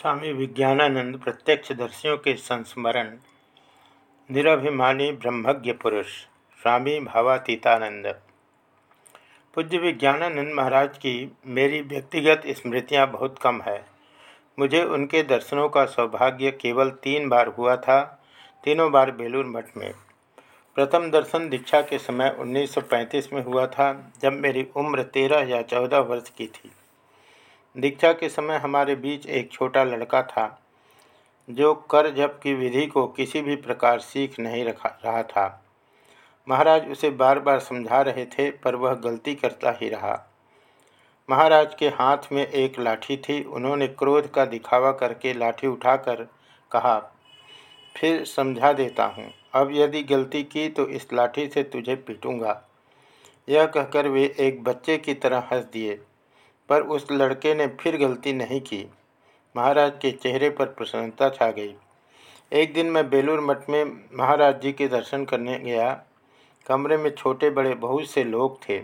स्वामी विज्ञानानंद प्रत्यक्षदर्शियों के संस्मरण, निराभिमानी ब्रह्मज्ञ पुरुष, स्वामी भावातीतानंद। पूज्य विज्ञानानंद महाराज की मेरी व्यक्तिगत स्मृतियाँ बहुत कम है। मुझे उनके दर्शनों का सौभाग्य केवल तीन बार हुआ था, तीनों बार बेलूर मठ में। प्रथम दर्शन दीक्षा के समय 1935 में हुआ था, जब मेरी उम्र तेरह या चौदह वर्ष की थी। दीक्षा के समय हमारे बीच एक छोटा लड़का था, जो कर जप की विधि को किसी भी प्रकार सीख नहीं रखा, रहा था। महाराज उसे बार बार समझा रहे थे, पर वह गलती करता ही रहा। महाराज के हाथ में एक लाठी थी। उन्होंने क्रोध का दिखावा करके लाठी उठाकर कहा, फिर समझा देता हूँ। अब यदि गलती की तो इस लाठी से तुझे पीटूँगा। यह कहकर वे एक बच्चे की तरह हंस दिए। पर उस लड़के ने फिर गलती नहीं की। महाराज के चेहरे पर प्रसन्नता छा गई। एक दिन मैं बेलूर मठ में महाराज जी के दर्शन करने गया। कमरे में छोटे बड़े बहुत से लोग थे।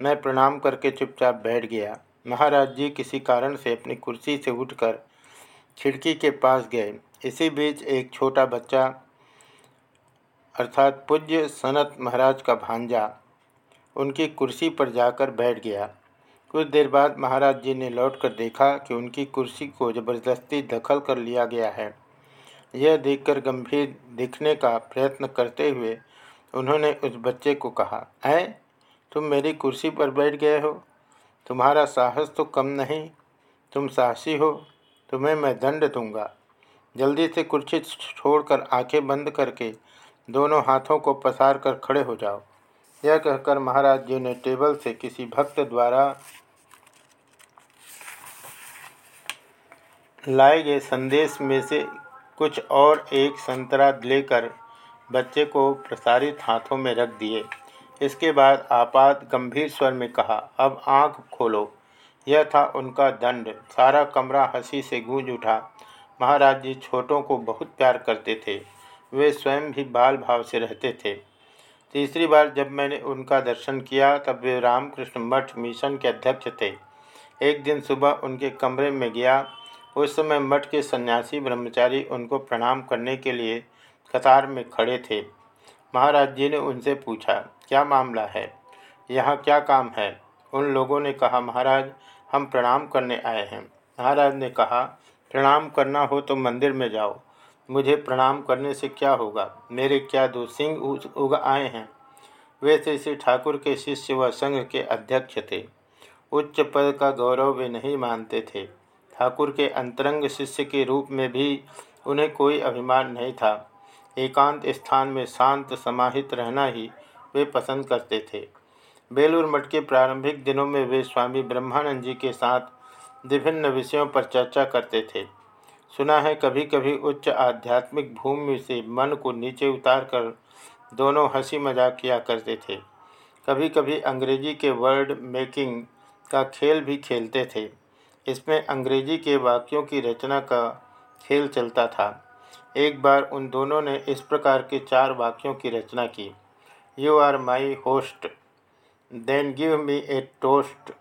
मैं प्रणाम करके चुपचाप बैठ गया। महाराज जी किसी कारण से अपनी कुर्सी से उठकर खिड़की के पास गए। इसी बीच एक छोटा बच्चा, अर्थात पूज्य सनत महाराज का भांजा, उनकी कुर्सी पर जाकर बैठ गया। कुछ देर बाद महाराज जी ने लौटकर देखा कि उनकी कुर्सी को ज़बरदस्ती दखल कर लिया गया है। यह देखकर गंभीर दिखने का प्रयत्न करते हुए उन्होंने उस बच्चे को कहा, है? तुम मेरी कुर्सी पर बैठ गए हो? तुम्हारा साहस तो कम नहीं। तुम साहसी हो। तुम्हें मैं दंड दूँगा। जल्दी से कुर्सी छोड़कर आँखें बंद करके दोनों हाथों को पसार कर खड़े हो जाओ। यह कहकर महाराज जी ने टेबल से किसी भक्त द्वारा लाए गए संदेश में से कुछ और एक संतरा लेकर बच्चे को प्रसारित हाथों में रख दिए। इसके बाद आपात गंभीर स्वर में कहा, अब आँख खोलो। यह था उनका दंड। सारा कमरा हँसी से गूंज उठा। महाराज जी छोटों को बहुत प्यार करते थे। वे स्वयं भी बाल भाव से रहते थे। तीसरी बार जब मैंने उनका दर्शन किया, तब वे रामकृष्ण मठ मिशन के अध्यक्ष थे। एक दिन सुबह उनके कमरे में गया। उस समय मठ के सन्यासी ब्रह्मचारी उनको प्रणाम करने के लिए कतार में खड़े थे। महाराज जी ने उनसे पूछा, क्या मामला है? यहाँ क्या काम है? उन लोगों ने कहा, महाराज, हम प्रणाम करने आए हैं। महाराज ने कहा, प्रणाम करना हो तो मंदिर में जाओ। मुझे प्रणाम करने से क्या होगा? मेरे क्या दो सिंह उग आए हैं? वे श्री ठाकुर के शिष्य व संघ के अध्यक्ष थे। उच्च पद का गौरव वे नहीं मानते थे। ठाकुर के अंतरंग शिष्य के रूप में भी उन्हें कोई अभिमान नहीं था। एकांत स्थान में शांत समाहित रहना ही वे पसंद करते थे। बेलूर मठ के प्रारंभिक दिनों में वे स्वामी ब्रह्मानंद जी के साथ विभिन्न विषयों पर चर्चा करते थे। सुना है कभी कभी उच्च आध्यात्मिक भूमि से मन को नीचे उतार कर दोनों हँसी मज़ाक किया करते थे। कभी कभी अंग्रेज़ी के वर्ड मेकिंग का खेल भी खेलते थे। इसमें अंग्रेज़ी के वाक्यों की रचना का खेल चलता था। एक बार उन दोनों ने इस प्रकार के चार वाक्यों की रचना की। You are my host then give me a toast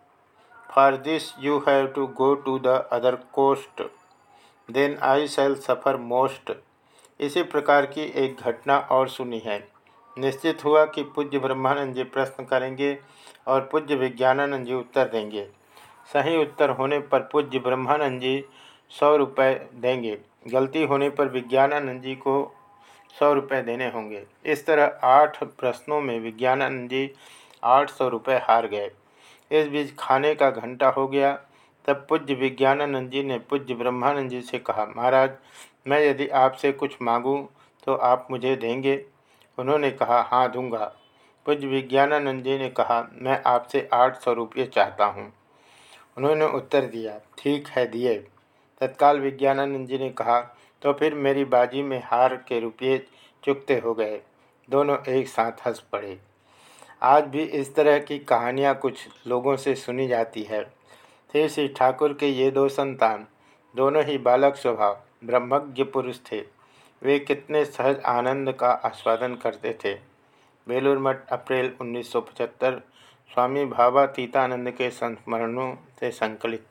for this you have to go to the other coast then I sail suffer most इसी प्रकार की एक घटना और सुनी है। निश्चित हुआ कि पूज्य ब्रह्मानंद जी प्रश्न करेंगे और पूज्य विज्ञानानंद जी उत्तर देंगे। सही उत्तर होने पर पूज्य ब्रह्मानंद जी सौ रुपये देंगे। गलती होने पर विज्ञानानंद जी को सौ रुपये देने होंगे। इस तरह आठ प्रश्नों में विज्ञानानंद जी आठ सौ रुपये हार गए। इस बीच खाने का घंटा हो गया। तब पूज्य विज्ञानानंद जी ने पूज्य ब्रह्मानंद जी से कहा, महाराज, मैं यदि आपसे कुछ मांगूं तो आप मुझे देंगे। उन्होंने कहा हाँ दूँगा। पूज्य विज्ञानानंद जी ने कहा, मैं आपसे आठ सौ रुपये चाहता हूँ। उन्होंने उत्तर दिया, ठीक है, दिए। तत्काल विज्ञानानंद जी ने कहा तो फिर मेरी बाजी में हार के रुपये चुकते हो गए। दोनों एक साथ हंस पड़े। आज भी इस तरह की कहानियाँ कुछ लोगों से सुनी जाती है। थे श्री ठाकुर के ये दो संतान, दोनों ही बालक स्वभाव, ब्रह्मज्ञ पुरुष थे। वे कितने सहज आनंद का आस्वादन करते थे। बेलूर मठ, अप्रैल 1975 स्वामी भावातीतानंद के संस्मरणों से संकलित।